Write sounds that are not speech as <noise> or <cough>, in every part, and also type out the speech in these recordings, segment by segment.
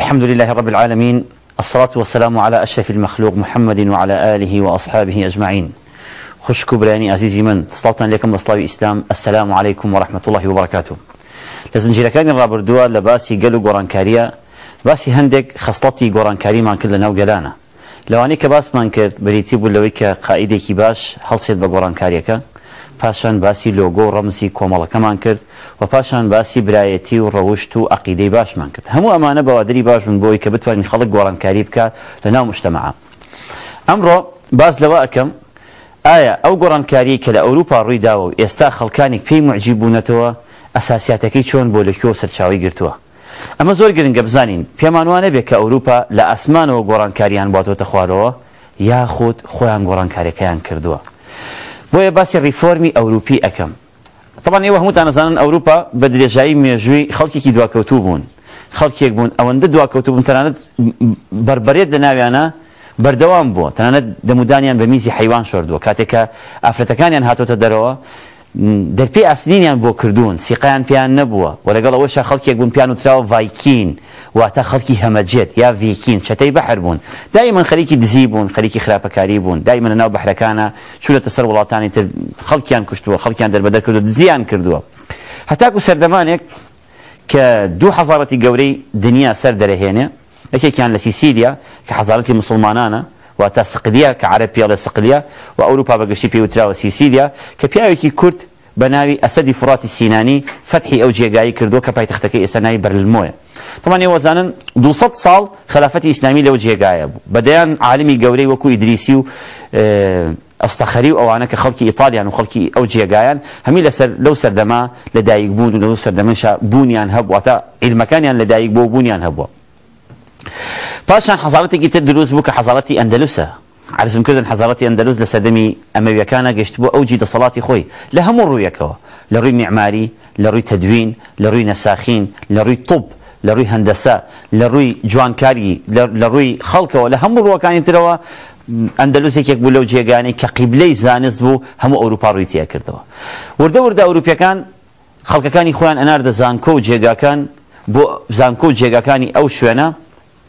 الحمد لله رب العالمين الصلاة والسلام على أشرف المخلوق محمد وعلى آله وأصحابه أجمعين خش كبراني عزيزي من صلاة لكم وصلاة الإسلام السلام عليكم ورحمة الله وبركاته لزنجيرەکانی ڕابردووە لە باسی گەل و گۆڕانکاریە باسی هەندێک خستڵەتی گۆڕانکاریمان کرد لە ناو گەلانە لەوانەیە کە باسمان کرد بریتی بوو لەوەی کە قائیدێکی باش هەڵسێت بە گۆڕانکاریەکە پاشان باسی لۆگۆ ڕەمسی کۆمەڵەکەمان کرد و پاشان باسی برایەتی و ڕەوشت و عقیدەی باشمان کرد هەموو ئەمانە بەوادری باشبوون بۆی کە بتوانین خەڵک گۆڕانکاری بکات لە ناو مشتتەمەعە ئەمڕۆ باز لەوە ئەەکەم ئایا ئەو گۆڕانکاری کە لە ئەوروپا ڕوویداوە و ئێستا خەڵکانی پێی معجی بوونەتەوە ئەساسیاتەکەی چۆن بۆ لەکیۆ سەرچاوی گرتووە ئەمە زۆر گرنگە بزانین پێمانوانە بێت کە ئەوروپا لە ئەسمانەوە گۆڕانکاریان باتۆتە خوارەوە یاخود خۆیان گۆڕانکاریەکەیان کردووە بۆیە باسی ریفۆرمی ئەوروپی ئەەکەم طبعا ئێوە هەمووتان نەزانن ئەوروپا بە درێژایی مێژووی خەڵکیێکی دواکەوتوو بوون خەڵکێک بوون ئەوەندە دواکەوتو بوون تەنانەت بربەرێت دەناویانە بەردەوام بووە تەنانەت دەمودانیان بە میزی حیوان شردووە کاتێکە ئافرەتەکانیان هاتۆتە دەرەوە دەرپی ئاسنینیان بۆ کردوون سیقیان پیان نەبووە و لەگەڵ ئەوەش خەڵکێک بوون پیان وتراوە ڤایکین واتە خەڵکی هەمەجێت یا ڤیکین چەتەی بەحر بوون دایمەن خەریکی دزی بوون خەریکی خراپەکاری بون دایمە ناو بەحرەکانە چولەتە سەر وڵاتانی تر خەڵکیان کوشتووە خەڵکیان دەربەدە کردو دزیان کردووە هەتاکو سەردەمانێک کە دوو حەزارەتی گەورەی دنیا سەر دەرەهێنێ یەکێکیان لە سیسیلیا کە حەزارەتی مسلمانانە واتە سقدیا کە عرە پێڵە سقلیا و ئەوروپا بەگەشتی پێوتراوە سیسیلیا کە پیاوێکی کورت بە ناوی ئەسەدی فڕاتی سینانی فەتحی ئەو جێگایی کردو کە پایتەختەکەی ئێستا ناوی بەرلمۆیە طبعا يوزانن دو صد صال خلافتي إسلامي لو جيه قايا بدايان عالمي قوري وكو ادريسيو اه، استخريو او انا كخلقي ايطاليا او خلقي او جيغايا همي لسر لو سردما لدايق بون لو سردما شا بون يان هب وتا المكان يان لدايق بو بون يان هب باش عن حضارتي كي تدلوز بوك حضارتي اندلسه على اسم كذا حضارتي اندلس لسدمي اما كان قشت بو اوجي د صلاتي خوي لهم رويكو لروي معماري لروي تدوين لروي نساخين لروي طب لە ڕووی هەندەسە لە ڕووی جوانکاری لە ڕووی خەڵکەوە لە هەموو ڕوەکانی ترەوە ئەندەلوسێکێک بوو لەو جێگانی کە قیبلەی زانست بوو هەموو ئەوروپا ڕووی تیا کردەوە وردە وردە ئەوروپیەکان خەڵکەکانی خۆیان ئەناردە زانکۆ و جێگاکان بۆ زانکۆ و جێگاکانی ئەو شوێنە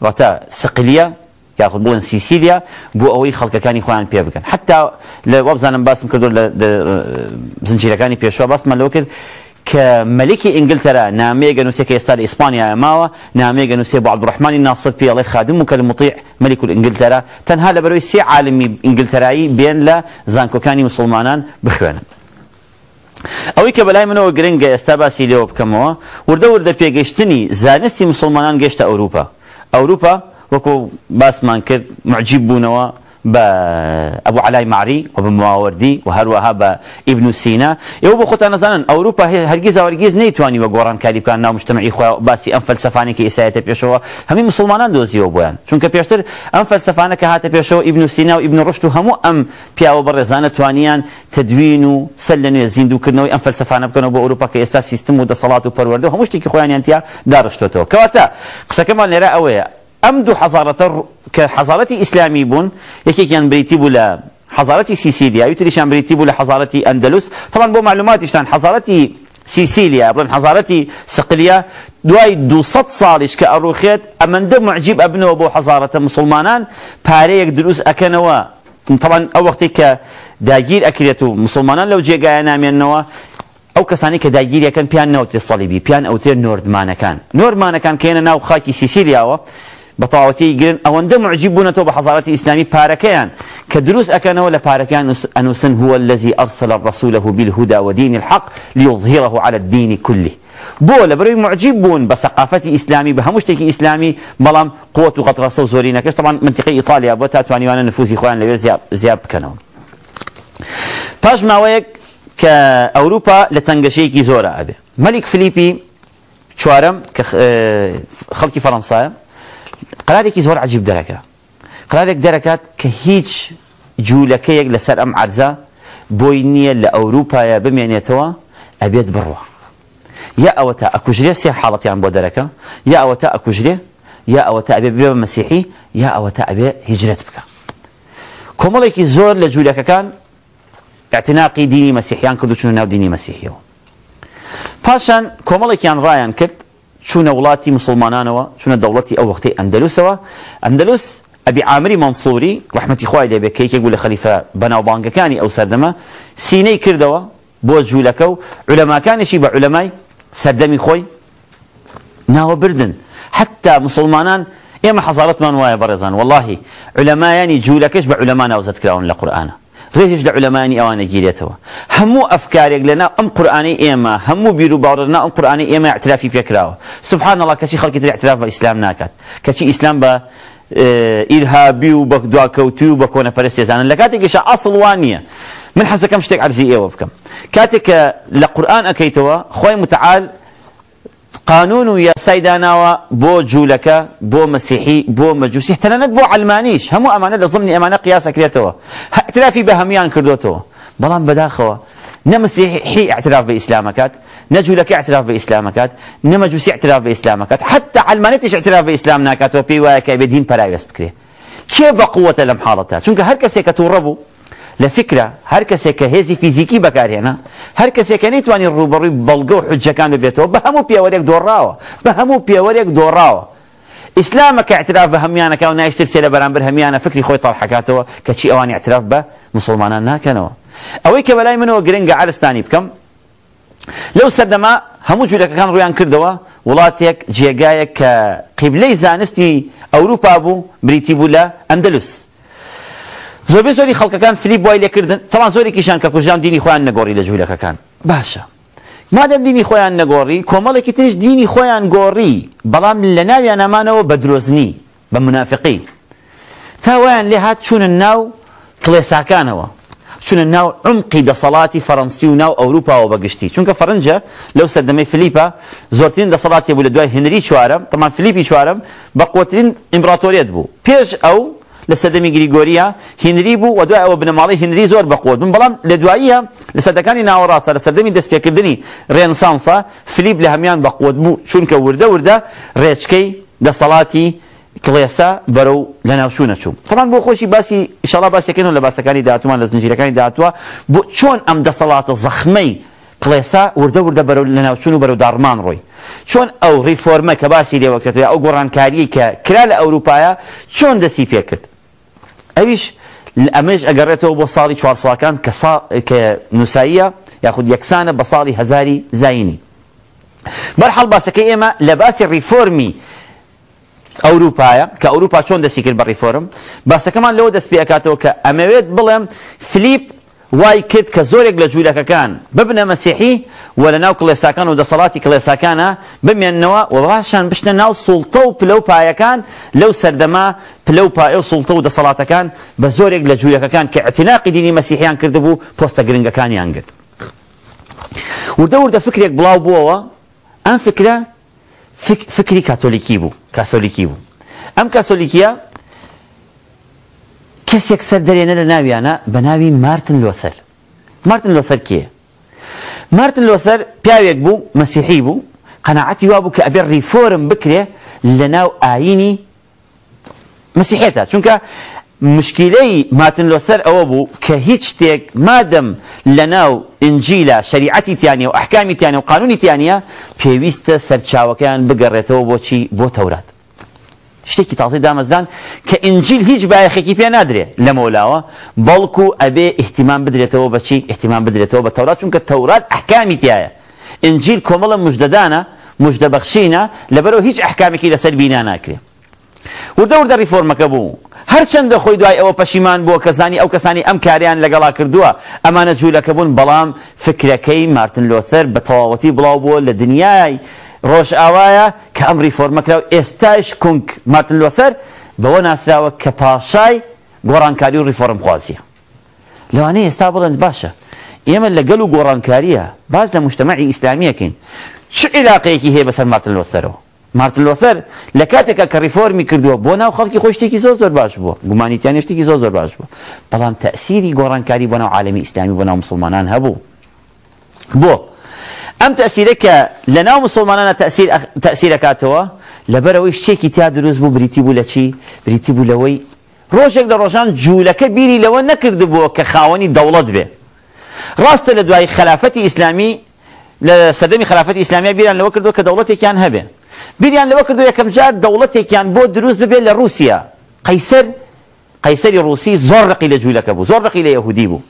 ڕەتە سقلیە یاخود بۆن سیسیلیا بۆ ئەوەی خەڵکەکانی خۆیان پێ بکەن حتا لە وابزانم باسم کردو لە زنجیرەکانی پێشوا باسمە لەوە کرد کە مەلکی ئینگلتەرە نامێگە نووسێککە ئێستا لە ئیسپانیا ئەماوە نامێگە نووسێ بە عبدڕحمانی ناسد پێڵی خادم و کە مطیع مەلیک ئینگلتەرە تەنها لە بەرەوەی سێ عالمی ئینگلتەرایی بێن لە زانکۆکانی مسلمانان بخوێنن. ئەوەی کە بەلای منەوە گرنگگە ئێستا باسی لەوە بکەمەوە وردە وردە پێگەشتنی زانستی مسلمانان گەشتە ئەوروپا ئەوروپا وەکو باسمان کرد معجیب بوونەوە بە ئەبوو علای ماری و بە ماوەردی و هەروەها بە ئیبن و سینا ئێوە بۆ خۆتان نەزانن ئەوروپا هەرگیز هەرگیز نەیتوانی وە گۆڕانکاری بکەن ناو مشتمەعی خۆ باسی ئەم فەلسەفانێکی ئیسایەتە پێشەوە هەمی مسلمانان دۆزیەوە بۆیان چونکە پێشتر ئەم فەلسەفانە کە هاتە پێشەوە ئیبن و سینا رشد هم ام و هەموو ئەم پیاوە بەڕێزانە توانیان تدوین و سەل لە نوێ زیندوکردنەوەی ئەم فەلسەفانە بکەنەوە بۆ ئەوروپا کە ئێستا سیستم و دەسەڵات و پەروەردە هەموو شتێکی خۆیانیان دارشتو تو كواتا قسەکەمان لێرە ئەوەیە ئەم دوو حەزارەتە که حضارتی اسلامی بون یکی که انبیتی بولا حضارتی سیسیلیا یوتریشان انبیتی بولا حضارتی اندلس طبعا بو معلوماتش تان حضارتی سیسیلیا بڵێن حضارتی سقلیا دوای دو صد 200 ساڵیش کە ئەڕوخێت ئەمەندە معجیب و بو حضارت مسلمانان پارەیەک دروست اکنوا طبعا ئەو وەختی کە داگیر مسلمانان لو مسلمانان نامی جێگایە او کسانی که کە یکن پیان نوتی صلیبی پیان اوتی ئەوتێ نۆردمانەکان که کێنە ناو خاکی سیسیلیا و بەتاوەتی گرن ئەوەندە معجی بوونەتەوە بە حەزارەتی ئیسلامی پارەکەیان کە دروست ئەەکەنەوە لە هو الذي أرسل رسوله بالهدى ودين الحق ليظهره على الدين كله بول بروي معجبون بثقافة إسلامي بها سەقافەتی إسلامي بە هەموو شتێکی ئیسلامی كيف طبعا منطقة إيطاليا بۆ وانا توانیوانە نفوزی خۆیان زياب, زياب كانوا باش ما ويك كأوروبا لتنقشيكي زورا أبي ملك فليبي شوارم چوارەم اه، فرنسا قرارێکی زۆر عجیب دەرەکە قرارێک دەرەکات کە هیچ جوولەکەیەک لەسەر ئەم عرزە بۆی نییە لە ئەوروپایە بمێنێتەوە ئەبێت بڕوە یا ئەوە تا ئەکوژرێ سێ حاڵەتیان بۆ دەرەکە یا ئەوە تا ئەکوژرێ یا ئەوە تا ئەبێ بێ مەسیحی یا ئەوە تا ئەبێ هیجرێت بکە کۆمەڵێکی زۆر لە جوولەکەکان اعتناقی دینی مەسیحیان کرد و چون ناو دینی مەسیحیەوە پاشان کۆمەڵێکیان ڕایان کرد چونە وڵاتی مسلمانانەوە چونە دولتي او وقتي اندلسوا اندلس ابي عامري منصوري رحمەتی خوای دەبێت کە خليفة بوو لە خەلیفە كاني او سردما سيني كردوا بو جولكو علماء كان شي بعلماء سردمي خوي ناو بردن حتى مسلمانان حصلت من وایە برزان والله علماء يعني جولكش بعلماء ناوزەتکراون كلاون للقران ڕێژش لە علەمانی ئەوانە گیرێتەوە همو ئەفکارێک لنا ام قورآانەی ئێمە همو بیر و باڕنا ام قورآانەی ئێمە اعترافی پێکراوە سبحان الله کەچی خەڵکی اعتراف باسلام ئیسلام ناکات اسلام با ارهابي ئیرهابی و بە دواکەوتی و بە کۆنە پەرستێزانن لە کاتێکیشە ئاسڵ من حەزەکەم شتێک عرزی ئێوە بکەم کاتێک کە لقرآن قورآن ئەەکەیتەوە متعال قانون يا سيدنا بو جولك بو مسيحي بو مجوسي حتى تەنەت بو علمانيش هم امانه لە امانه ئەمانە قیاسەکرێتەوە اعترافی بهميان هەمیان بلان بداخوا نمسيحي اعتراف باسلامكات نجولك اعتراف باسلامكات نمجوسي اعتراف باسلامكات حتى علمانيتش اعتراف باسلامناكات ناكات وبي واكا بدين برايس بكري كيف بقوة لمحالتها شنو هر كسي كتوربو لە فکرە هەر کەسێک کە هێزی فیزیکی بەکارهێنا هەر کەسێک کە نەیتوانین ڕوبڕووی بەڵگە و حجەکان ببێتەوە بە هەموو پێوەرێک دۆڕاوە بە هەموو پێوەرێک دۆڕاوە ئیسلامە کە اعتراف بە هەمیانەکە و نایشتر سێ لە بەرامبەر هەمیانە فکری خۆی تاڵحکاتەوە کە چی ئەوان اعتراف بە مسلمانان ناکەنەوە ئەوەی کە بەلای منەوە گرنگە عرستانی بکەم لەو سەردەما هەموو جوولەکەکان ڕویان کردەوە وڵاتێک جێگایە کە قیبلەی زانستی ئەوروپا بوو بریتی بوو لە ئەندەلووس زۆربەی زۆری خەڵکەکان فری بۆی لێکردن تەوان زۆرێکیشان کە کوژان دینی خۆیان نەگۆڕی لە جوولەکەکان باشە مادەم دینی خۆیان نەگۆڕی کۆمەڵێکی تریش دینی خۆیان گۆڕی بەڵام لە ناویان ئەمانەوە بە درۆزنی بە منافقی تاوایان لێ هات چوونە ناو کڵێساکانەوە چونە ناو عمقی دەسەڵاتی فەڕەنسی و ناو ئەوروپاەوە بەگشتی چونکە فەرەنجە لەو سەردەمەی فلیپە زۆرترین دەسەڵاتی بوو لە دوای هێنری چوارم تەمان فلیپی چوارم بە قوترین ئیمپراتۆریەت بوو پێش ئەو لە سەدەمی گریگۆریە هینری بوو و دوای ئەوە بنەماڵی هینری زۆر بەقوت من بەڵام لە دواییە لە سەدەکانی ناوەڕاستە لە سەردەمی دەستپێکردنی ڕێنسانسە فلیپ لە هەمان بەقوت بوو چونکە وردە وردە ڕێچکەی دەسەڵاتی کڵێسا بەرەو لە ناوچوو نەچوو فڵان بۆ خۆشی باسی شڵا باسیەکەن لە باسەکانی دااتوان لە زنجیرەکانی دااتوە بۆ چۆن ئەم دەسەڵاتە زەخمەی کڵێسا وردە وردە بەرەو لە ناوچون و بەرەو دارمان ڕۆی چۆن ئەو ریفۆرمە کە باسی لێوەکەێت ئەو گۆڕانکاریی کە کرا لە ئەوروپایە چۆن دەسی پێکرد ئەویش ئەمەش ئەگەڕێتەوە بۆ ساڵی چوارساکان کە نووساییە یاخود یەکسانە بە ساڵی هزاری زینی بەرحەڵ باسەکەی ئێمە لە باسی ریفۆرمی ئەوروپایە کە ئەوروپا چۆن دەستی کرد بە ریفۆرم باسەکەمان لەوە دەست پێکاتەوە کە ئەمەوێت بڵێم فلیپ وای کرد کە زۆرێک لە جوولەکەکان ببنە مەسیحی وە لە ناو کڵێساکان و دەسەڵاتی کڵێساکانە بمێننەوە وەڕاشان بشتە ناو سوڵتە و پلە و پایەکان لەو سەردەما پلە و پایە و سوڵتە و دەسەڵاتەکان بە زۆرێک لە جوویەکەکان کە ئەتیناقی دینی مەسیحیان کردبوو پۆستە گرنگەکانیان گرت وردە وردە فکرێک بڵاو بووەوە ئەم فکرە فکری کاتۆلیکی بوو کاتۆلیکی بوو ئەم کاتۆلیکیە کەسێک سەر دەرێنە لە ناویانە بە ناوی مارتن لۆثەر مارتن لۆثەر کێ مارتن لۆسەر پیاوێک بوو مەسیحی بوو قەنەعەتی وا بوو کە ئەبێ ڕیفۆرم بکرێ لە ناو ئاینی مەسیحێتە چونکە مشکلەی ماتن لۆسەر ئەوە بوو کە هیچ شتێک مادەم لە ناو ئنجیلە شریعەتی تیانە و ئەحکامی تیانە و قانونی تیانە پێویستە سەرچاوەکەیان بگەڕێتەوە بۆچی بۆ تەورات شتێکی تازی دامەزدان کە ئنجیل هیچ بایەخێکی پێ نادرێ لە مۆلاوە بەڵکو ئەبێ احتیمان بدرێتەوە بەچی احتیمان بدرێتەوە بە تەورات چونکە تەورات ئەحکامی تایە ئنجیل کۆمەڵە مژدەدانە مژدەبەخشینە لەبەرەوە هیچ ئەحکامێکی لەسەر بینا ناکرێ وردەوردە ریفۆرمەکە بوو هەرچەندە خۆی دوای ئەوە پەشیمان بووە کەزانی ئەو کەسانی ئەم کاریان لەگەڵا کردووە ئەمانە جوولەکە بوون بەڵام فکرەکەی مارتن لۆثەر بە تەواوەتی بڵاو بووە لە دنیای ڕۆژ ئاوایە کە ئەم ریفۆرمەکراو ئێستاش کونک ماتن لۆسەر بەوە ناسراوە کە پاشای گۆڕانکاری و ریفۆرم خوازیە لەوانەیە ئێستا بڵند باشە ئێمە لەگەل و گۆڕانکاریە باز لە مشتتەمەعی ئیسلامیەکەین چ علاقەیەکی هەیە بەسەر ماتن لۆسەرەوە مارتن لۆثەر لە کاتێکە کە ریفۆرمی کردووە بۆ ناو خەڵکی خۆشتێکی زۆر زۆر باش بووە گومانیتیان شتێکی زۆر زۆر باش بوو بەڵام تەسیری گۆڕانکاری بۆ ناو عالمی ئیسلامی بۆ ناو مسلمانان هەبوو بۆ ام تاثيرك لنا مسلمانا تاثير تاثيرك اتوا لبرويش تشيك تي دروز بو بريتي بو لشي بريتي بو لوي روشك دروشان جولك بيري لو نكرد بو كخاوني دولت به راست لدواي خلافتي اسلامي لصدمي خلافتي اسلاميه بيران لو كردو كدولتي كان هبه بيران لو كردو يكم جار دولتي كان بو دروز به لروسيا قيصر قيصر الروسي زرق الى جولك بو زرق الى يهودي بو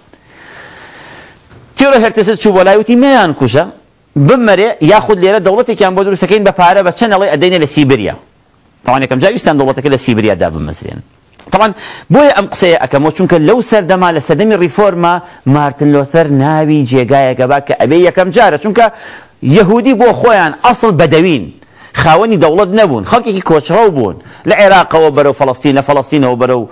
تيرو هرتسد شو بولايوتي ميان كوشا بمەرێ یاخود لێرە دەوڵەتێکیان بۆ دروستەکەین بە پارە بە چەندەڵی ئەدەینە لە سیبریا تاوانێکم جاویستان دەوڵەتەکە لە سیبریادا بمەزرێن تاوان بۆیە ئەم قسەیە ئەەکەمەوە چونکە لەو سەردەما لە سەدەمی ریفۆرما مارتن لۆتەر ناوی جێگایەکە با کە ئەبێ یەکەم جارە چونکە یەهودی بۆ خۆیان ئەسڵ بەدەوین خاوەنی دەوڵەت نەبوون خەڵکێکی کۆچڕەو بوون لە عێراقەوە بەرەو فلستین لە فلستینەوە بەرەو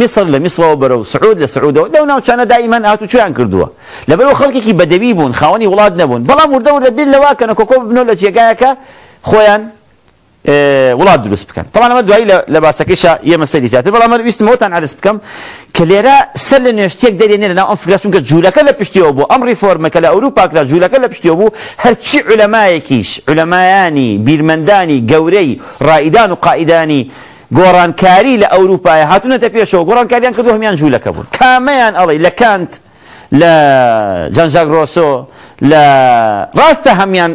میسر لە میسرەوە بەرەو سعود لە سعودەوە لەو ناوچانە دائیمان هاتو چیان کردووە لەبەرەوە خەڵکێکی بەدەوی بوون خاوەنی وڵات نەبوون بەڵام وردەور لەبیر لەواکەنە کۆکۆ بنەوە لە جێگایەکە خۆیان إيه، وڵات دروست بکەن تەوان ما دوایی لە باسەکەیشە ئێمە سەری زیاتر بەڵام ویستمەوەتان عرض بکەم کە لێرە سەر لە نوێشتێک دەرێنێ لەناو ئەم فکرە چونکە جوولەکە لە پشتیەوە بوو ئەم ریفۆرمەکە لە ئەوروپاکدا جوولەکە لە پشتیەوە بوو هەرچی عولەمایەکیش عولەمایانی بیرمەندانی گەورەی ڕائیدان و قائیدانی گۆڕانکاری لە ئەوروپایە هاتونەتە پێشەوە گۆڕانکاریان کردو هەمیان كاميان الله کامەیان كانت لا جان جاك روسو لە ڕاستە هەمیان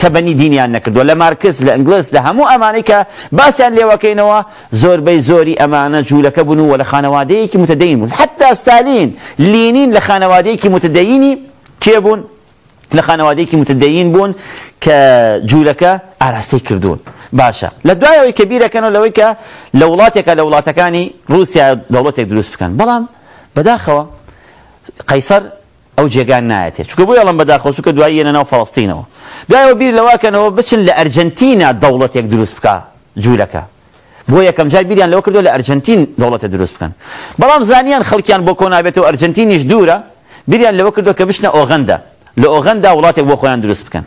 تەبەنی دینیان نەکردووە لە مارکس لە ئەنگلس لە هەموو ئەمانەی کە باسییان لێوەکەینەوە زۆربەی زۆری ئەمانە جوولەکە بوون و لە خانەوادەیەکی متدەین بوون حتا ستالین لینین لە خانەوادەیەکی متدەینی کێبوون لە خانەوادەیەکی متدەین بوون کە جوولەکە ئاراستەی کردوون باشە لە دوایەوەی کە بیرەکەنەوە لەوەی کە لە وڵاتێکە لە وڵاتەکانی رووسیا دەوڵەتێک دروست بکەن بەڵام بەداخەوە قەیسەر ئەو جێگان نایەتێت چکە بۆ ئەڵم بەداخۆچوو کە دوایی ێنە ناو فڵستینەوە دایەوە بیر لەواکەنەوە بچن لە ئەرجنتینا دەوڵەتێک دروست بکە جوولەکە بۆ یەکەم جای بیریان لەوە کردو لە ئەرجنتین دەوڵەتە دروست بکەن بەڵام زانیان خەڵکیان بۆ کۆنابێت و ئەرجنتینیش دوورە بیریان لەوە کردو کە بشنە ئۆغەندە لە ئۆغەندا وڵاتێک بۆ خۆیان دروست بکەن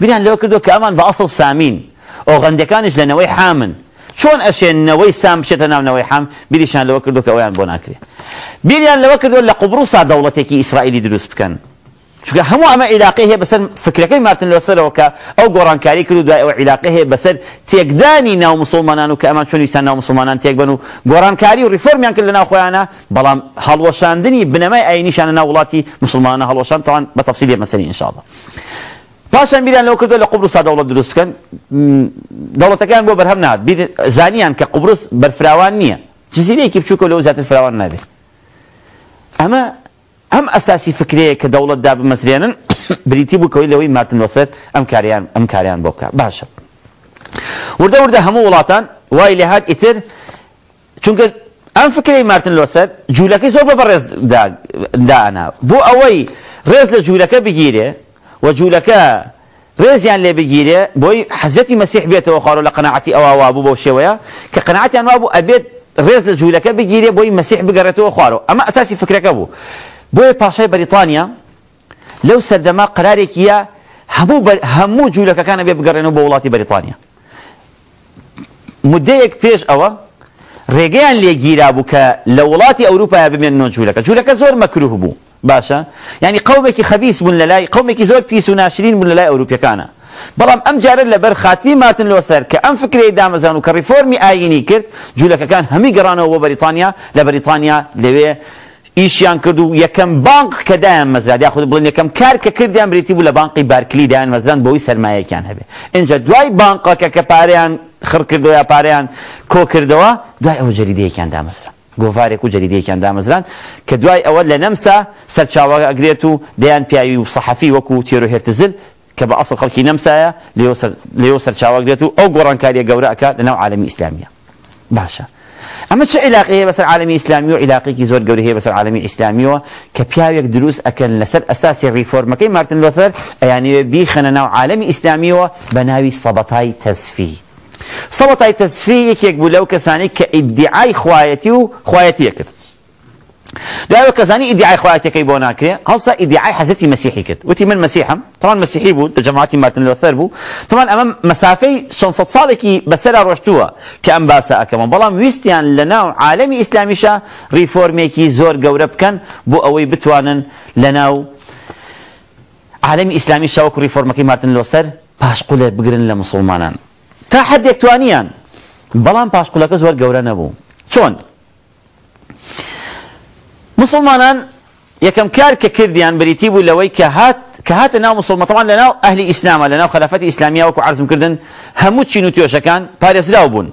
بیریان لەوە کردو کە ئەمان بە ئەسڵ سامین ئۆغەندەکانش لەنەوەی حامن چون چۆن نوی سام بچێتە ناونەوەی حام بیریشان لەوە کردو کە ئەویان بۆ ناکرێت بیشان لواکر دو لە دولتی کی اسرائیلی درس بکن چون همو اما عیلاقی هەیە فکر کنی مارتن لەسەرەوە کە ئەو گۆڕانکاری کردو دوای ئەوە عیلاقی هەیە بەسەر تێکدانی ناو مسلمانان و که ئەمان چون ویسان ناو مسلمانان تیک بنو قران کاری و ریفۆرمیان کرد لە خویانا خۆیانە حلوشان دنی بنمای عینیشان ناو ولاتی مسلمانان حلوشان طبعا با تفصیلی مەسەری ئینشاءڵە پاشان بیران لەو کردو لە قوبرس دەوڵەت دروست بکەن دەوڵەتەکان بۆ بەرهەم نات زانیان کە قوبرس بەرفراوان نییە جزیرەیەکی بچووکە لەو زیاتر فراوان نابێت ئەمە ئەم ئەساسی فکرەیە کە دەوڵەت دا بمەسرێنن <coughs> بریتی بووکەوەی لەوەی مارتن وەفرەت ئەم کاریان ئەم کاریان بۆ بکە باشە وردە وردە هەموو وڵاتان وای لە هاات ئیتر چونکە ئەم فکری مارتن لۆسەر جوولەکەی زۆر بە بەڕێز دانا بۆ ئەوەی ڕێز لە جوولەکە بگیرێ وجولك رزيا اللي بيجيري بوي حزتي مسيح بيته وقالوا لقناعتي أو أبو بوشوية كقناعتي انو أبو أبيت رز لجولكا بيجيري بوي مسيح بقرته وقالوا أما أساسي فكرة كابو بوي باشاي بريطانيا لو سردما قراري كيا همو بر... همو جولك كان بيبقرنه بولاتي بريطانيا مديك بيش أوه ڕێگەیان لێگیرا بوو کە لە وڵاتی ئەوروپای بمێنەوە جوولەکە جوولەکە زۆر مەکروه بوو باشە ینی قومێکی خەبیس بوون لە لای قومێکی زۆر پیس و ناشرین بوون لە لای ئەوروپیەکانە بەڵام ئەم جارە لەبەر خاتی ماتن لۆ سەر کە ئەم فکری دامەزان و کە ریفۆرمی ئاینی کرد جوولەکەکان هەمی گەڕانەوە بۆ بەریتانیا لە بەریتانیا لەوێ ئیشیان کرد و یەکەم بانک کە دایان مەزاد یاخود بڵن یەکەم کار کە کردیان بریتی بوو لە بانقی بارکلی دایان مەزان بۆی سرمایەکیان هەبێ اینجا دوای بانقەکە کە پارەیان خر کرد و کردەوە پاریان کرد و دوای او جریدی ئەوە جەریدەیەکیان گوفاری کو جریدی جەریدەیەکیان دامەزران که دوای ئەوە سرچاو اگریتو دیان پیوی و دەیان پیاوی و سەحەفی وەکو تێرو هێرتزل کە بە ئەسڵ لیوسر لیوسر چاو اگریتو او گران کاری جورا ئەکات لەناو عالمی ئیسلامیە باشه اما چه علاقه هەیە بەسەر عالمی ئیسلامی و علاقیکی زۆر گەوری هەیە بس عالمی ئیسلامیەوە کە دروس دروست لسر لەسەر ئەساسی ریفۆرمەکەی مارتن لوثر ئەیانێ بیخەنە ناو عالمی ئیسلامیەوە بە ناوی سەبەتای تەسفی صوت تەسفی یەکێک بوو لەو کەسانی کە ئیدعای خوایەتی و خوایەتیە کرد داوە کەزانی ئیدعای خوایەتەکەی بۆ ناکرێ هەڵسا ئیدعای حەزەتی مەسیحی کرد وتی من مەسیحم تەوان مەسیحی بوو لە جەماعتی مارتن لوثر بوو تەوان ئەمە مەسافەی 600 ساڵێکی بەسەرا ڕۆشتووە کە ئەم باسە ئەەکەمە بەڵام ویستیان لە ناو عالەمی ئیسلامیشە ریفۆرمێکی زۆر گەورە بکەن بۆ ئەوەی بتوانن لە ناو عالەمی ئیسلامی شاوەکو ریفۆرمەکەی مارتن لۆسەر پاشقولێ بگرن لە تا حد یک توانیان بلان پاش پاشقولەکە زور گوره نبو چون مسلمانان یکم کار که کردیان بریتی بوو لوی که هات که هات ناو مسلمان طبعا لناو اهل اسلام لناو خلافت ئیسلامیە وەکو عرزم کردن هەموو چین و توێشەکان پارێزراو بوون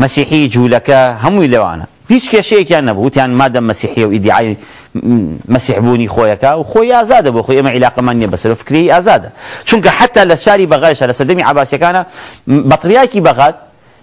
مسیحی جوولەکە هەمووی لوانه هیچ کێشەیەکیان نەبوو وتیان مادەم مەسیحیە و ئیدعای مەسیحبوونی خۆیەکە و خۆی ئازادە بۆ خۆی ئەمە عیلاقەمان نیە بەسەر فکری ئازادە چونکە حتا لە شاری بەغایشە لە سەدەمی عباسیەکانە بەتریاکی بەغات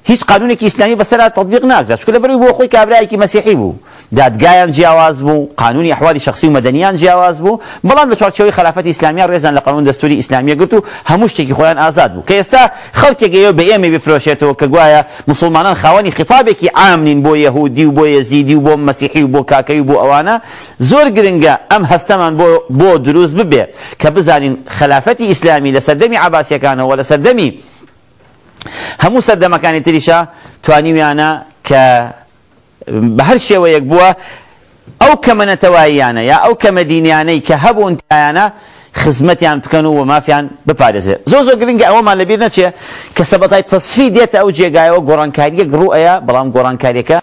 هیچ قانونێکی ئیسلامی بەسەر تطبیق ناکرا چونکە لەبەروی بۆ خۆی کابراایکی مەسیحی بوو دادگایان جیاواز بوو قانونی احوالی شخصی و مدنیان جیاواز بوو بەڵام لە چوارچەوەی خلافەت ئیسلامیان ڕێزان لە قانون دەستوری ئیسلامیە گرت و هەموو شتێکی خۆیان ئازاد بوو کە ئێستا خەڵکێکەیە بە ئێمە بفرۆشێتەوە کە گوایە مسلمانان خاوەنی خطابێکی عامنین بۆ یەهودی و بۆ یەزیدی و بۆ مەسیحی و بۆ کاکەی و بۆ ئەوانە زۆر گرنگە ئەم هەستەمان بۆ دروست ببێ کە بزانین خلافەتی ئیسلامی لە سەردەمی عباسیەکانەوە لە سەردەمی هەموو سەردەمەکانی تریشە توانیویانە کە بە هەر شێوەیەک بووە ئەو کەمە نەتەواییانە یا ئەو کەمە دینیانەی کە هەبوون تایانە خزمەتیان بکەن و ومافیان بپارێزێت زۆ زۆ گرنگگە ئەوەمان لەبیر نەچێ کە سەبەتای تەسفی دێتە ئەو جێگایەوە گۆڕانکاریەک ڕوئەیە بەڵام گۆڕانکاریەکە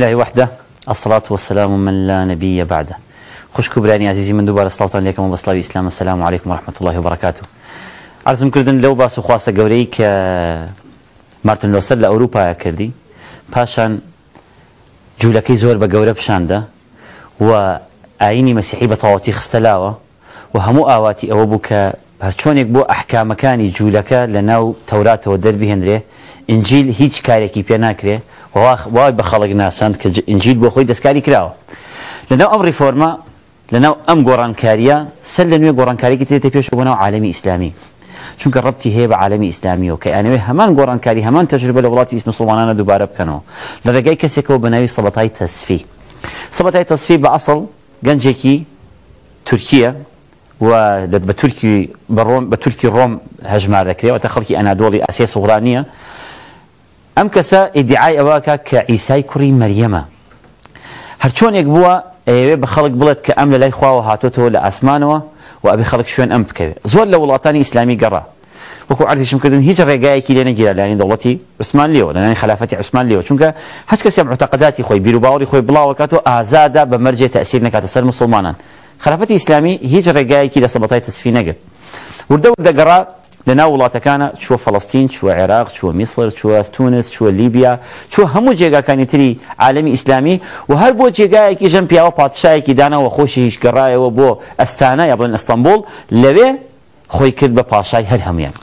الله وحده الصلاة والسلام من لا نبي بعده خوش كبراني عزيزي من دوباره الصلاة عليكم وبصلاة اسلام السلام عليكم ورحمة الله وبركاته عرضم كردن لو باس وخواسة خواستە ك مارتن لوسر لأوروبا يا كردي باشان جولكي زور بقوري بشان ده و آيني مسيحي بە خستلاوة و هەموو آواتي ئەوە بوو کە هەرچۆنێک بۆ ئەحکامەکانی جوولەکە لە ناو تەوراتەوە انجیل هیچ کاری کی کارێکی پێ ناکرێ وای به خلق ناسند که انجیل کە ئنجیل بۆ خۆی دەستکاری کراوە لەناو ئەم ریفۆرما لەناو ئەم گۆڕانکاریە سەر لە کاری گۆڕانکاریکی تی پێش بۆناو عالمی ئیسلامی چونکە ڕبتی هەیە به عالمی اسلامی ئیسلامیەوە کە ئەنەوێ هەمان گۆڕانکاری هەمان تەجربە لە وڵاتی مسلمانانە دووبارە بکەنەوە لە ڕێگای کەسێکەوە بەناوی سەبەتای تصفی سەبەتای تصفی با اصل گەنجێکی ترکیه و بە تورکی بە تورکی ڕۆم هەژمار دەکرێت وتە خەڵکی ئەنادۆڵی ئاسیە سوغرانیە ام ئەم ادعای ئیدعای ئەوەکە کە کری کوڕی هر چون یک بوا بە به خلق بلد ئەم لە لای خوا خواوە هاتوتەوە لە اسمان و و خلق شون ام شوێن زول لو لاتانی اسلامی گرا و کو عرضش عرضیشمکردن هیچ ڕێگایەکی لێ نەگیرە لانی دەوڵەتی عوسمان لێەوە لەلانی خلافەتی عوسمان لێەوە چونکە هەچ کەسێک معتەقداتی بیرو باوری و بلا و کاتو ئازادا به مرجع تاثیر نکات سر مسلمانان خلافەتی اسلامی هیچ ڕێگایەکی لە سەبەتای تەسفی نەگرت وردە وردەگەڕا لەناو وڵاتەکانە چوە فەڵستین چوە عێراق چوە میسر چوە تونس چوە لیبیا چوە هەموو جێگاکانی تری عالمی ئیسلامی و هەر بۆ جێگایەکی ژەم پیاوە پادشایەکی داناەوە خۆشی هیچگەڕایەوە بۆ ئەستانە یا بڵێن ئەستەمبول لەوێ خۆی کرد بە پاشای هەر هەمویان.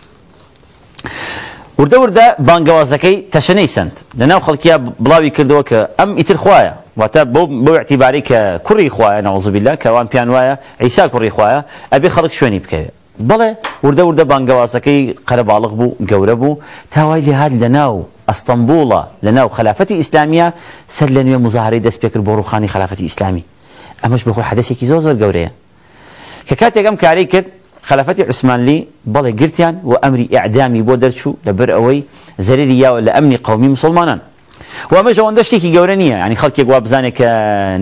وردەوردە بانگەوازەکەی تەشەنەی سند لەناو خەڵکیە بڵاوی کردەوە کە ئەم ئیتر خویە واتە بۆ اعتیباری کە کوڕی خویە نەوەزبیلا کەوان پیان وایە ئەیسا کوڕی خویە ئەبێ خەڵک شوێنی بکەوێت بەڵێ ورده وردە بانگەوازەکەی قربالغ بو گوره بو تاوای لحاد لناو استنبولا لناو لە ناو سر ئیسلامیە سەر دست نوێ مزارەی خانی پێکرد اسلامی ڕوخانی خلافەتی ئیسلامی ئەمەش بخۆ حدەسێکی گوره زۆر گەورەیە کە کاتێکم کاری کرد عثمان لی بله گرتیان و امری اعدامی بودر چو لبر اوی زریری یاو لامنی قومی مسلمانان و ئەمەش ئەوەندە شتێکی گەورە نییە ینی خەڵکێک وا بزانێت کە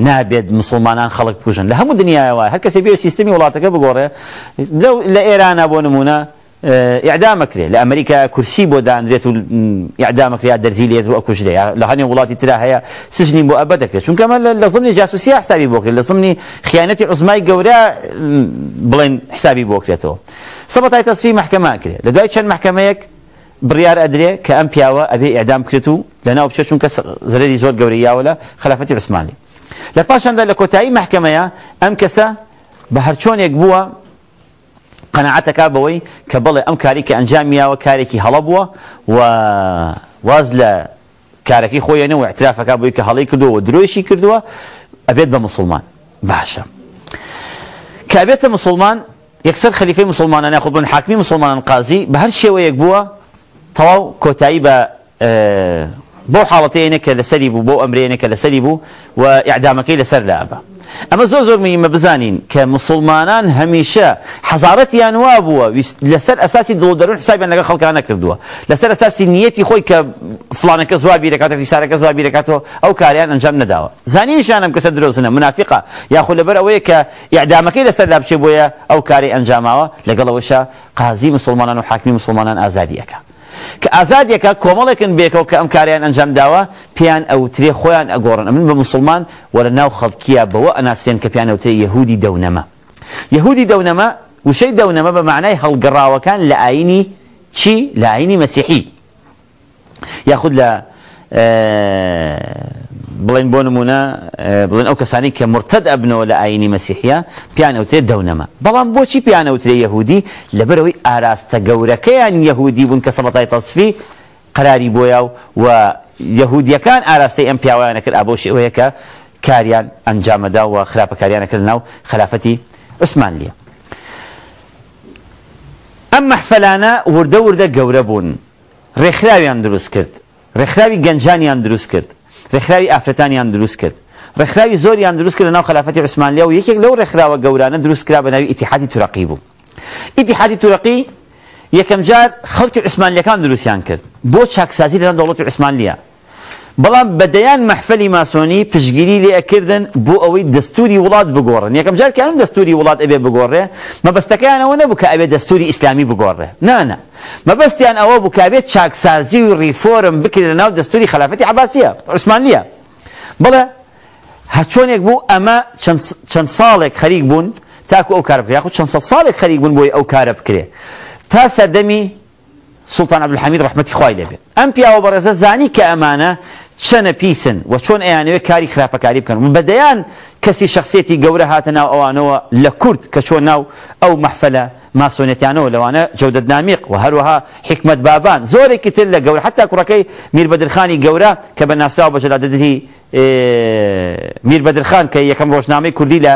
نابێت مسلمانان خەڵک بکوژن لە هەموو دنیاەوە هەر کەسێ بێ سیستمی وڵاتەکە بگۆڕێ لە ئێرانە بۆ نمونە اه، ئعدامەکرێت لە ئەمریکا کورسی بۆ دانرێت و ئعدامەکرێت یا دەرزی لێت و ئەکوژرێ لە هەنێ وڵاتی ترا هەیە سژنی بۆ ئەبە دەکرێت چونکەمە لە زمنی جاسوسی حسابی بۆکرێت لە زمنی خیانەتی عزمای گەورە بڵێن حسابی بۆکرێتەوە سەبەتای تەسفی محکەما کرێت لە بڕیار ئەدرێ کە ئەم پیاوە ئەبێ ئەدام کرد و لەناو بچێت چونکە زرەری زۆر گەورەیاوە لە خلافەتی عسمانی لە پاشاندا لە کۆتایی محکمەیە ئەم کەسە بە هەرچۆنێک بووە قەنەعەتەکە بەوەی کە بڵێ ئەم کاری کە ئەنجامیاوە کارێکی هەڵە بووە و واز لە کارەکەی خۆیەنەوە اعترافەکە بووی کە هەڵی کردووە درۆیشی کردووە ئەبێت بە مسلمان باشە کابێتە مسلمان یەکسەر خەلیفەی مسلمانان یاخود بن حاکمی مسلمانان قازی بە هەر شێوەیەک بووە تەواو کۆتایی آه، بو بۆ حاڵەتەیەنە بو لەسەری بوو بۆ ئەمرێنە لابا اما بوو و مبزانين كمسلمانان لابە ئەمە زۆر لسر اساسي بزانین کە مسلمانان هەمیشە حەزارەتیان وا بووە لەسەر ئەساسی دڵ دەرون حسابیان لەگە خەڵکان نەکردووە لەسەر ئەساسی نیەتی خۆی کە فلانەکە زوابی دەکاتە فیسارەکە زوابی منافقه يا کاریان ئەنجام نەداوە زانین شانم کەسە درۆزنە منافقا یاخود لەبەر ئەوەیە کە ئیعدامەکەی مسلمانان وحاكم مسلمانان ئازادیەکە کە ئازادێکە کۆمەڵێکن بێکەوە کە ئەم کاریان ئەنجام داوە پێیان ئەوترێ خۆیان ئەگۆڕن من بە مسلمان وەرە ناو خەڵکیە بەوە ئەناسیێن کە پیان ئەوترێ یهودی دەونەمە یهودی دەونەمە وشەی دەونەمە بە معنای هەڵگەڕاوەکان لە ئاینی چی لە ئاینی مەسیحی یاخود لە بڵێن بۆ نمونە بڵێن ئەو کەسانی کە مرتد ئەبنەوە لە ئاینی مەسیحە پیانەوتێ دەونەما بەڵام بۆچی پیانەوترێ یەهودی لەبەرەوەی ئاراستە گەورەکەیان یەهودی بوون کە سەبەتای تەصفی قراری بۆیە و یەهودیەکان ئاراستەی ئەم پیاوایانە کرد ئابۆ شێوەیە کە کاریان ئەنجامەدا و خراپەکاریانەکرد ناو خلافەتی عوسمان لیە ئەم مەحفەلانە وردە وردە گەورە بوون ڕێکخراویان دروست کرد ڕێکخراوی گەنجانیان دروست کرد ڕێکخراوی ئافرەتانیان دروست کرد ڕێکخراوی زۆریان دروست کرد نو خلافت عوسمانلیا و لو رخراو گورانه گەورانە دروستکرا به نوی اتحاد ترقی بو اتحاد ترقی یکم جار خلق خەڵکی عوسمانلیەکان دروستیان کرد بو چاکسازی لەناو دولت عوسمانلیا بەڵام بەدەیان مەحفەلی ماسۆنی پشگیری لێ ئەکردن بۆ ئەوەی دەستوری وڵات بگۆڕن یەکەم جار کەم دەستوری وڵات ئەبێ بگۆڕێ مەبەستەکەیانەوە نەبوو کە ئەبێ دەستوری ئیسلامی بگۆڕێ نانە مەبەستیان ئەوە بکابێت چاکسازی و ریفۆرم بکرێت لە ناو دەستوری خلافەتی عباسیە عوسمانلیە بڵێ هەچۆنێک بوو ئەمە چەند ساڵێک خەریک بوون تاکو ئەو کار بکرێ یاخود چەند ساڵێک خەریک بوون بۆی ئەو کارە بکرێ تا سەردەمی سلطان عبدالحمید رحمەتی خوای لێبێت ئەم پیاوە بەڕێزە زانی کە ئەمانە چەنە پیسن و چۆن ئەیانەوێت کاری خراپەکاری بکەن و بەدەیان کەسی شخصێتی گەورە هاتە ناو ئەوانەوە لە کورد کە چۆن ناو ئەو مەحفلە ماسۆنێتیانەوە لەوانە جەودت نامیق و هەروەها حکمت بابان زۆرێکی تر لە گەورە حتا کوڕەکەی میر بەدرخانی گەورە کە بە ناسراوە بە جەلادەدەی میر بەدرخان کە یەکەم ڕۆژنامەی کوردی لە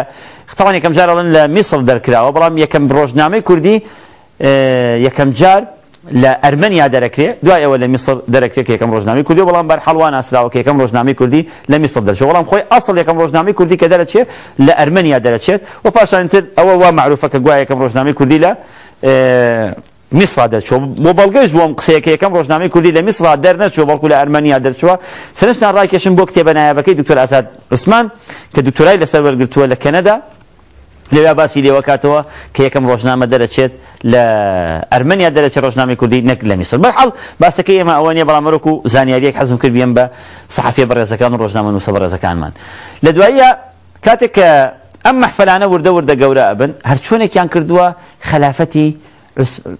ختەوان یەکەم جارڵن لە میسڵ دەرکراوە بەڵام یەکەم ڕۆژنامەی کوردی یەکەم جار لە ئەرمنیا دەرەکرێ دوای ئەوە لە میسر دەرەکرێت یەکەم ڕۆژنامی کوردی بەڵام بەر حڵوان ئاسراوە یەکەم ڕۆژنامی کوردی لە میسر دەرچێت وەڵام خۆی ئەسڵ یەکەم ڕۆژنامی کوردی کە دەرەچێت لە ئەرمنیا دەرەچێت و پاشانتر ئەوە وا معروفەکە گوای یەکەم ڕۆژنامی کوردی لە میسرا دەرچوە بۆ بەڵگەش بۆم قسەیەکە یەکەم ڕۆژنامی کوردی لە میسرا دەرنەچوە بەڵکو لە ئەرمنیا دەرچووە سنشتان ڕاکێشن بۆ کتێبە نایابەکەی دکتۆر ئاساد عوسمان کە دکتۆرای لەسەر وەرگرتووە لە کەنەدا لەوێ باسی لێوە کاتەوە کە یەکەم ڕۆژنامە دەرەچێت لە ئەرمنیا دەرەچێت ڕۆژنامی کوردی نەک لە میسر بەحڵ باسەکە ئێمە ئەوە نیە بەڵامەرک حزم زانیاریەک بیم با بە سەحافێ زکان روزنامه ڕۆژنامە نووسە زکان لە ل کاتێک کە ئەم مەحفلانە وردە وردە گەورە ئەبن هەرچۆنێکیان کردووە خلافەتی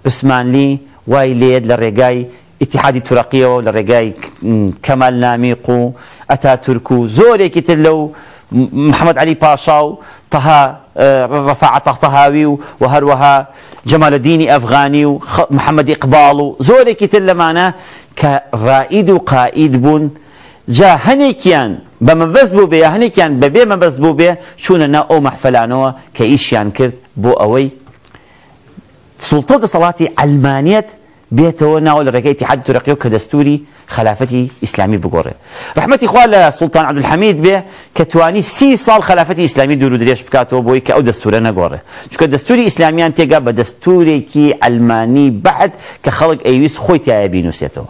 عوسمانلی وای لێت لە ڕێگای ئتحادی تورقیەوە لە ڕێگای کەمال نامیق و ئەتا تورک و زۆرێکی زوری کتلو محمد علی پاشاو و رفع طهطهاوي وهروها جمال الدين أفغاني ومحمد إقبال زوري كتل انا كرائد وقائد بون جا هەنێکیان بە مەبەست بيه هنيكيان ببي ما مەبەست بوو بێ چوونە نا ئەو مەحفەلانەوە کە ئیشیان کرد بۆ ئەوەی سڵتە بيته ناول لە حد تورقی و خلافتي إسلامي خلافەتی رحمتي بگۆڕێ رحمەتی خوا لە سلطان عبدالحەمید بێ کە توانی سی ساڵ خلافەتی ئیسلامی دوور و درێژ بکاتەوە بۆی کە ئەو دەستورە نەگۆڕێ چکە دەستوری ئیسلامیان تێگا بە دەستورێکی ئەلمانی بەحد کە خەڵک ئەیویست بربركاني أنا بینوسێتەوە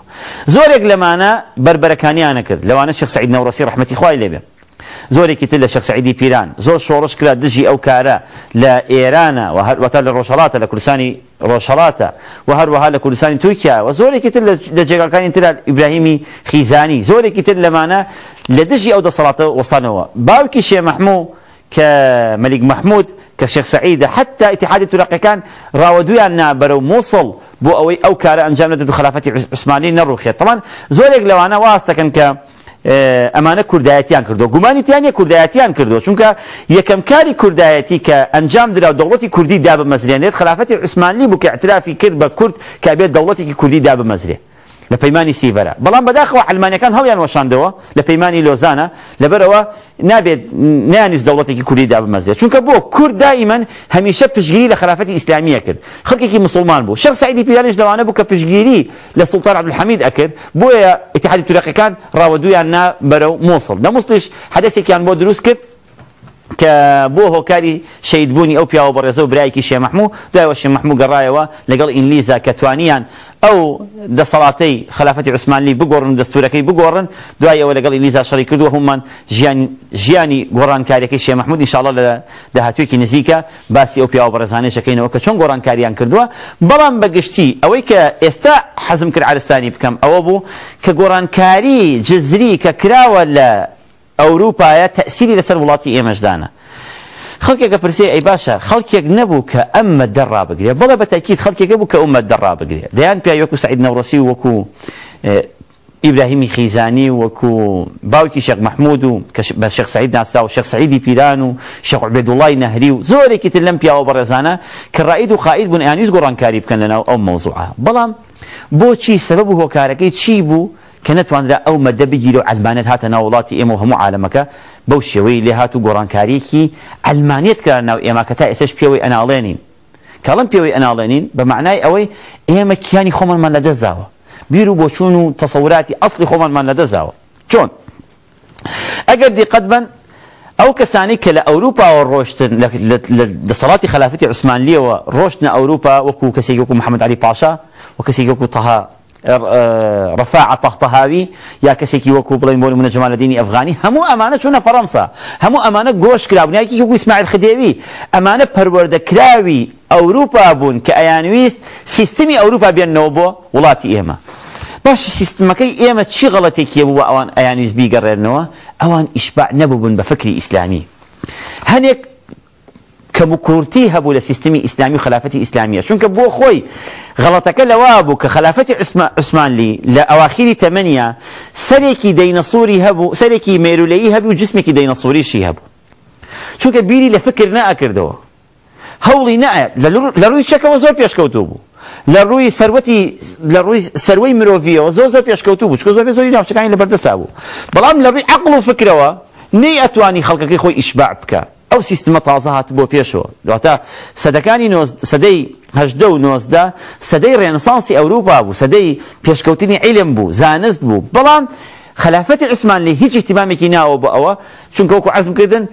لو أنا بربەرەکانیانە سعيد لەوانە شخص سعید نەوڕسی رحمەتی زۆرێکی تر لە شخصعیدی پیران زۆر شۆڕش کرا دژی ئەو کارە لە ئێرانە و هەروەتە لە ڕۆژەڵاتە لە کوردستانی ڕۆژەڵاتە و هەروەها لە کوردستانی تورکیا و زۆرێکی تر لە جێگاکانی تر ئیبراهیمی خیزانی زۆرێکی تر لەمانە لە دژی ئەو دەسەڵاتە وەسانەوە باوکی شێ مححموو کە مەلیک مححمود کە شێخ سعیدە حتا ئتحادی تورقەکان ڕاوەدویان نابەرەو مووسڵ بۆ ئەوەی ئەو کارە ئەنجام نەدەدو خلافەتی عسمانی نەڕوخێت تەمان زۆرێک لەوانە واز دەکەن کە ئەمانە کوردایەتیان کردو گومانی تیانە کوردایەتیان کردو چونکە یەکەم کاری کوردایەتی کە ئەنجام درا دەوڵەتی کوردی دا بمەزرێنێت خلافەتی عوسمانلی بوو کە اعترافی کرد بە کورد کابێت دەوڵەتێکی کوردی دا بمەزرێت لە پەیمانانی سیڤەرە بەڵام بەداخەوە ئەلمانەکان هەڵیان وەشاندەوە لە پەیمانانی لۆزانە لەبەرەوە نابێت نیانویست دەوڵەتێکی کوردیدا بمەزێت چونکە بۆ کورد دائیمەن هەمیشە پشگیری لە خلافەتی ئیسلامیە کرد خەڵکێکی مسلمان بوو شەخ سعیدی پیرانش لەوانە بوو کە پشگیری لە سوڵتان عبدالحەمید ئەکرد بۆیە ئتحادی تورەقەکان ڕاوەدویان نا بەرەو مۆسڵ نە مسلیش حدەسێکیان بۆ دروست کرد کە بۆ هۆکاری شیدبوونی ئەو پیاوە بەڕێزە و برایکی شێمەحموو دوایەوە شێمەحموو گەڕایەوە لەگەڵ ئینلیزا کەتوانیان ئەو دەسەڵاتەی خلافەتی عوسمانلی بگۆڕن دەستورەکەی بگۆڕن دوایەوە لەگەڵ ئینلیزا شەڕی کردووە هەممان ژیانی گۆڕانکاریەکەی شێمەحموود ئینشاءڵە لە داهاتوێکی نزیکە باسی ئەو پیاوە بەڕێزانێشەکەینەوە کە چۆن گۆڕانکاریان کردووە بەڵام بەگشتی ئەوەی کە ئێستا حەزم کرد عرستانی بکەم ئەوە بوو کە گۆڕانکاری جزری کە کراوە لە اوروبا يا تاثير لسر ولاتي اي مجدانه خلقي كبرسي اي باشا خلقي نبو كام الدراب قري بلا بتاكيد خلقي نبو كام الدراب قري ديان بي يكو سعيد نوروسي وكو آه، ابراهيم خيزاني وكو باوكي شيخ محمود وشيخ سعيد ناصر وشيخ سعيد بيلانو شيخ عبد الله نهري وزوري كيت الامبيا وبرزانا كرائد وقائد بن انيس قران كاريب كان لنا او موضوعها بلان بوشي سبب هو كاركي تشيبو كانت وان او مده بجيرو علمانيت هاتا ناولاتي ايمو همو عالمكا بو شوي لهاتو قران كاريكي علمانيت كارناو ايما كتا اساش بيوي انا علينين كلام بيوي انا بمعنى اوي ايما كياني خومن من لده زاوا بيرو بوشونو تصوراتي اصلي خومن من لده زاوا چون اگر دي قدبا او كساني كلا اوروبا والروشتن لصلاة خلافتي عثمانية وروشتن اوروبا وكو كسيكوكو محمد علي باشا وكسيكوكو طهار ڕفاع تەختەهاوی یا کەسێکی وەکو بڵین بۆ منە جمالەدینی ئەفغانی هەموو ئەمانە چوونە فەڕەنسا هەموو ئەمانە گۆش کرابنیایکی وی اسماعیل خدێوی ئەمانە پەروەردەکراوی ئەوروپا بوون کە ئەیانویست سیستمی ئەوروپا بێننەوە بۆ وڵاتی ئێمە باش سیستمەکەی ئێمە چی غەڵەتێکیە بوو ئەوان ئەیانویست بیگەڕێنەوە ئەوان ئیشبع نەبوون بە فکری ئیسلامی هەنێک كبكورتي هبو لسيستمي إسلامي وخلافتي إسلامية شون كبو خوي غلطك لوابو كخلافتي عثمان لي لأواخيري تمانية سريكي ديناصوري هبو سريكي ميرولي هبو جسمك ديناصوري شي هبو شون كبيري لفكر ناكر دوا هولي نا لروي شكا وزور بيش كوتوبو لروي سروتي لروي سروي مروفيه وزور زور بيش كوتوبو شكو زور بيزوري نعف شكاين لبردسابو بلام لروي عقل وفكرة نيأتواني خلقك إخوي إشباع بكا ئەو سیستمە تازە هات بۆ پێشەوە دواتە سەدەکانی سەدەی هەشدە و نۆزدە سەدەی ڕێنسانسی ئەوروپا بوو سەدەی پێشکەوتنی عیلم بوو زانست بوو بەڵام خلافەتی عسمان لێ هیچ احتیبامێکی ناوە بە ئەوە چونکەوەکو عزمکردن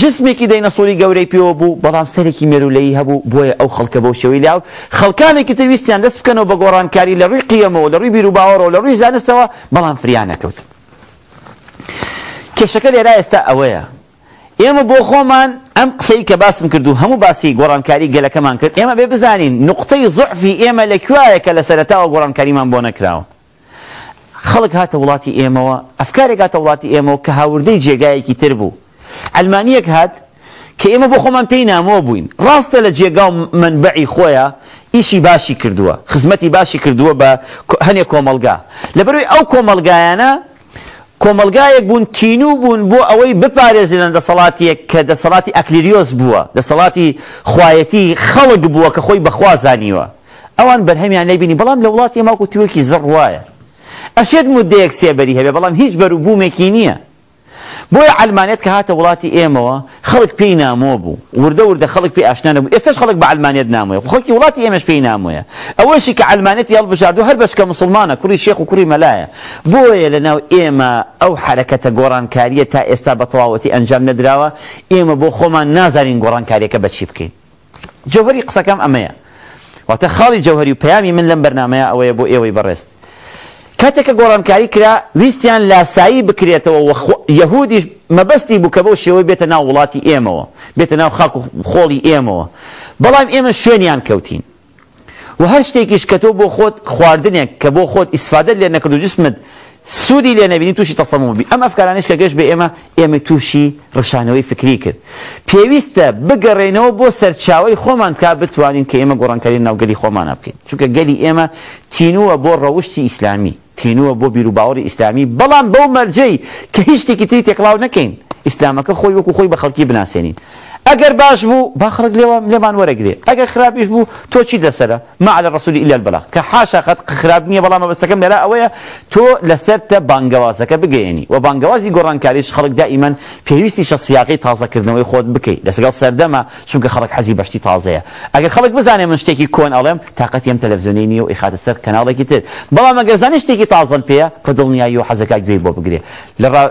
جسمێکی دەینەسۆری گەورەی پێوە بوو بەڵام سەرێکی مێرولەی هەبوو بۆیە ئەو خەڵکە بەو شێوەی لاو خەڵکانێکی تەویستیان دەست بکەنەوە بە گۆڕانکاری لە ڕووی قیەمەوە لە ڕووی بیر و باوەڕەوە لە ڕووی زانستەوە بەڵام فریانەکەوت کێشەکە لێرا ئێستا ئەوەیە ئێمە بۆ خۆمان ئەم قسەی کە باسم کردو هەموو باسی گۆڕانکاری گەلەکەمان کرد ئێمە بێ بزانین نقطەی زعفی ئێمە لە کوایەکە لە سەرتاوە گۆڕانکاریمان بۆ نەکراوە خەڵک هاتە وڵاتی ئێمەوە ئەفکارێک هاتە وڵاتی ئێمەوە کە هاوردەی جێگایەکی تر بوو ئەلمانیەک هات کە ئێمە بۆ خۆمان پێی نامەوە بووین ڕاستە لە جێگا و منبعی خۆیە ئیشی باشی کردووە خزمەتی باشی کردووە بە هەنێک کۆمەلگا لەبەروی ئەو کۆمەلگایانە کۆمەلگایەک بوون تینوو بوون بۆ ئەوەی بپارێزیان دەسەڵاتیەک کە دەسەڵاتی ئەکلیریۆز بووە دەسەڵاتی خوایەتی خەڵک بووە کە خۆی بەخوا زانیوە ئەوان بەرهەمیان لەبینی بەڵام لە وڵاتی ماکو توێکی زڕ وایە ئەشێت مدەیەک سێبەری هەبێ بەڵام هیچ بەروبوومێکی نییە بوي علمانيت كهات ولاتي ايموا خلق بي ناموبو ورده ورده خلق بي اشنان استش خلق بعلمانيت ناموي خلقي ولاتي ايمش بي ناموي اول شيء كعلمانيت يلب شاردو هل بس كمسلمانه كوري شيخ وكوري ملايا بوي لنا ايما او حركه غوران تا استا بطواوتي انجام ندراوا ايما بو خوما نازرين غوران كاريكا بتشيبكين جوهري قصه كم اميا وتخالي جوهري وبيامي من لم برنامج او يبو ايوي برست کاتێککە گۆڕانکاری کرا ویستیان لاسایی بکرێتەوە یەهودیش مەبەستی بووکە بەو شێوەی بێتە ناو وڵاتی ئێمەوە بێتە ناو خاک و خۆڵی ئێمەوە بەڵام ئێمە شوێنیان کەوتین و هەر شتێکیش کە تۆ بۆ خۆت خواردنێک کە بۆ خۆت ئیسفادت لێ نەکرد و جسمت سوودی لێ نەبینی تووشی تەسەمم بی ئەم ئەفکارانش کە گەشت بە ئێمە ئێمە تووشی ڕشانەوەی فکری کرد پێویستە بگەڕێنەوە بۆ سەرچاوی خۆمان کا بتوانین کە ئێمە گۆڕانکاری ناوگەلی خۆمانە بکەین چونکە گەلی ئێمە تینووە بۆ ڕەوشی ئیسلامی تینووە بۆ بیر و باوەڕی ئیسلامی بەڵام بەو مەرجەی کە هیچ شتێکی تری تێکڵاو نەکەین ئیسلامەکە خۆی وەکو خۆی بە خەڵکی بناسێنین اگر باش بو باخرج لي لي لمان ورقري اگر خراب ايش بو تو شي دسر ما على الرسول الا البلاغ كحاشا قد خرابني بلا ما بس كم لا اويا تو لسرت بانغواسك بگيني وبانغوازي بانغوازي كاريش خلق دائما في پيويستي شخصياقي تازه كردنوي خود بكي لسقال سردما شو خلق حزي بشتي تازه اگر خلق بزاني من شتكي كون الم طاقت يم تلفزيوني نيو اخات سر كانال كتير بلا ما غزاني شتكي تازه بيا فضلني ايو حزك اجي بو بگري ل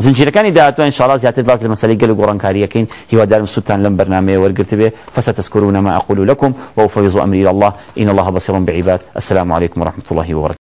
زنجيركاني داتو ان شاء الله زيادة بعض المسائل گل گوران كاريكين هەوادارم سوتان لم برنامه وەرگرت بێ ما أقول لكم وأفوض أمري إلى الله إن الله بصير بعباد السلام عليكم ورحمة الله وبركاته